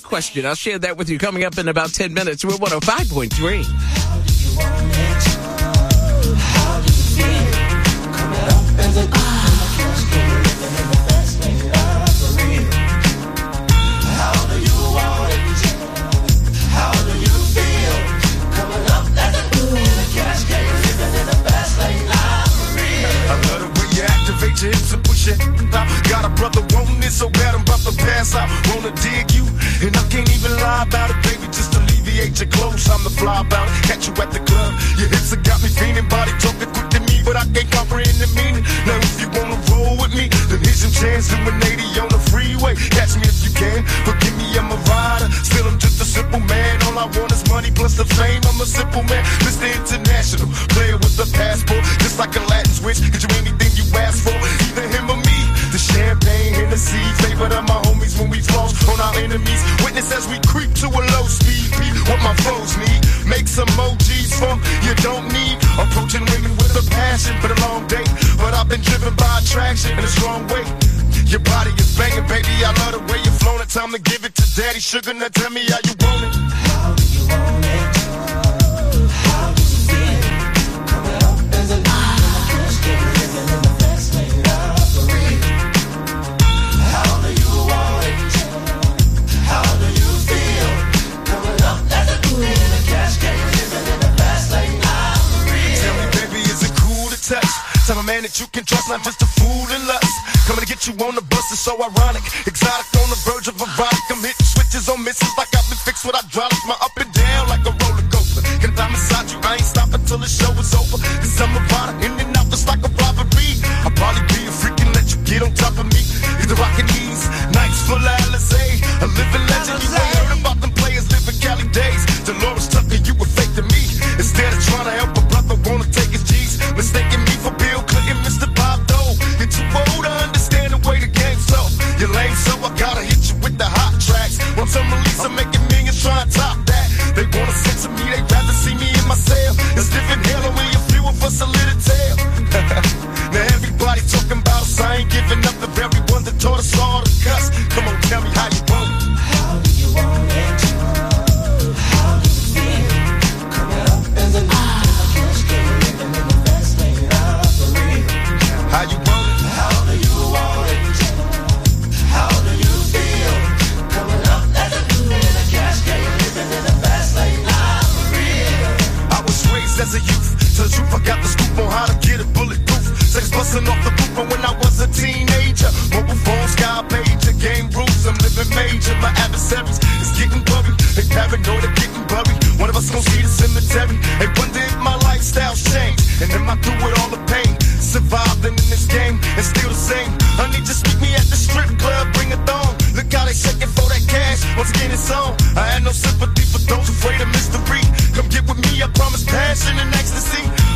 question. I'll share that with you coming up in about 10 minutes. We're 105.3. brother wanting it so bad I'm about to pass out. Wanna dig you? And I can't even lie about it, baby, just alleviate your clothes. I'm the fly about it. Catch you at the club. Your hips have got me feeling, body our enemies. Witness as we creep to a low speed. What my foes need. Make some emojis for you don't need. Approaching women with a passion, but a long day. But I've been driven by attraction in a strong way. Your body is banging, baby. I love the way you're flowing. Time to give it to daddy. Sugar, now tell me how you want it. How do you want it? Man that you can trust, not just a fool in lust. Coming to get you on the bus is so ironic. Exotic on the verge of erotic. I'm hitting switches on misses like I've been fixed with hydraulics. My up and down like a roller coaster. Can I massage you? I ain't stopping till the show is over. Cause I'm a rider, in and out just like a robbery. I'll probably be a freak and let you get on top of me. Either rockin' these nights full of Alizé. A living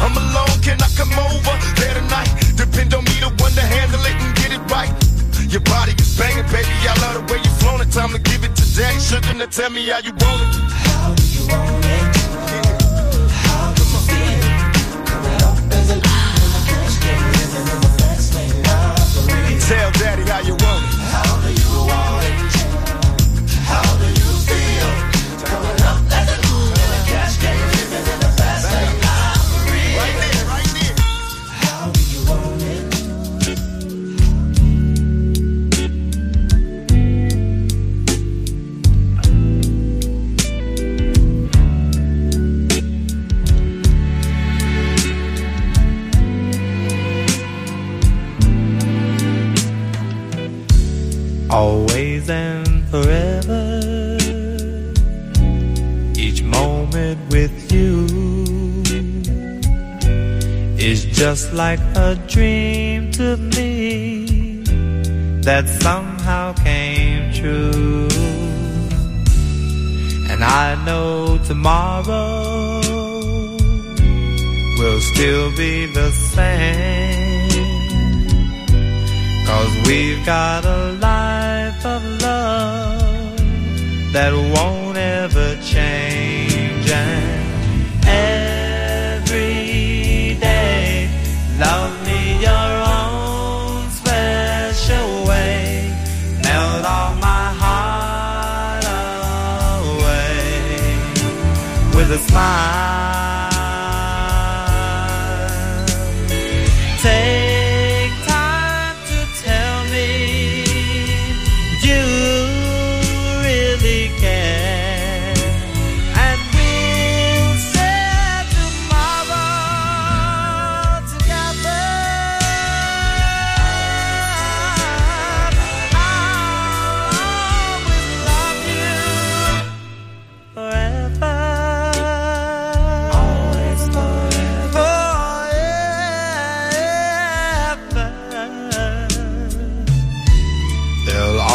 I'm alone, can I come over there tonight? Depend on me to one to handle it and get it right. Your body is banging, baby. I love the way you flown it. Time to give it today. Shouldn't have tell me how you want it. How do you want it? How do you feel? Coming up as a cash game, living in the best lane of. Tell daddy how you want it. How moment with you is just like a dream to me that somehow came true. And I know tomorrow will still be the same. Cause we've got a life of love that won't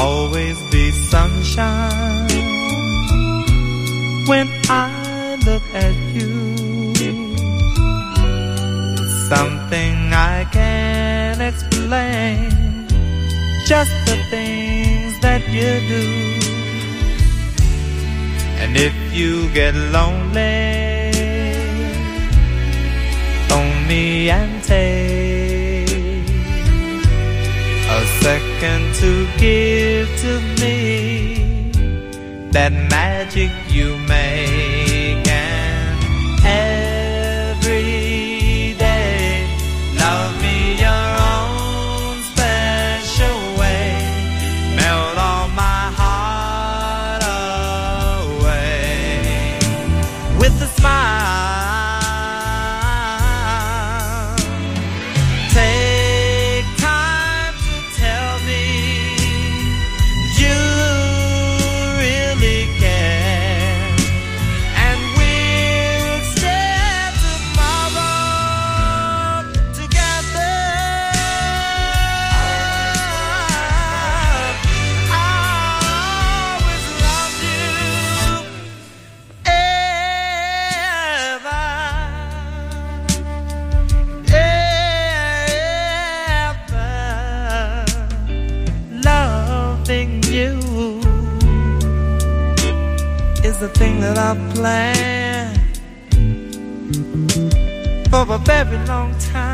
always be sunshine when I look at you. Something I can't explain. Just the things that you do. And if you get lonely, phone me and take a second to give to me that magic you make. the thing that I planned for a very long time.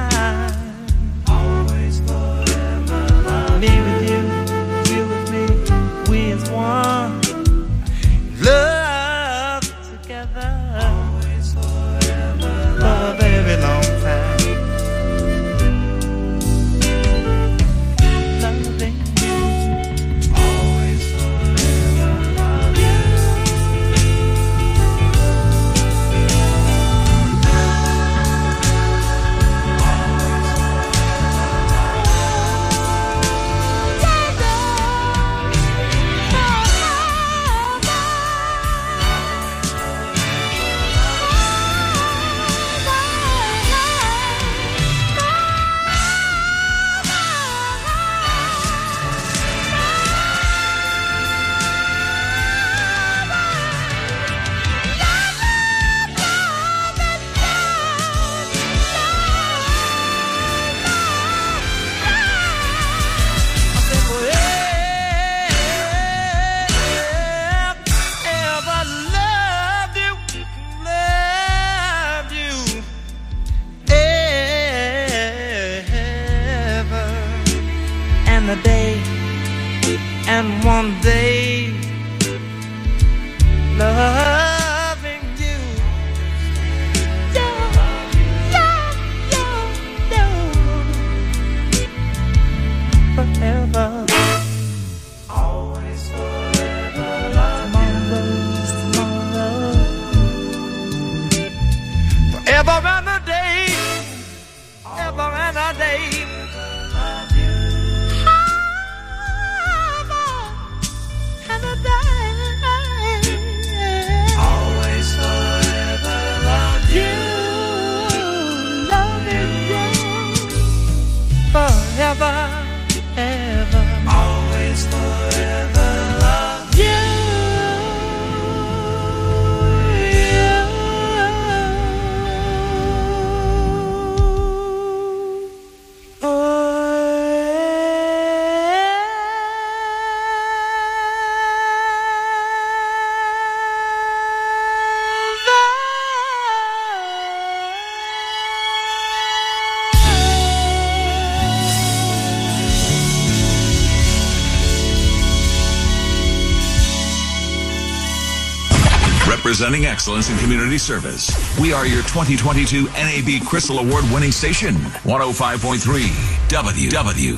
representing excellence in community service. We are your 2022 NAB Crystal Award winning station, 105.3 WDAS.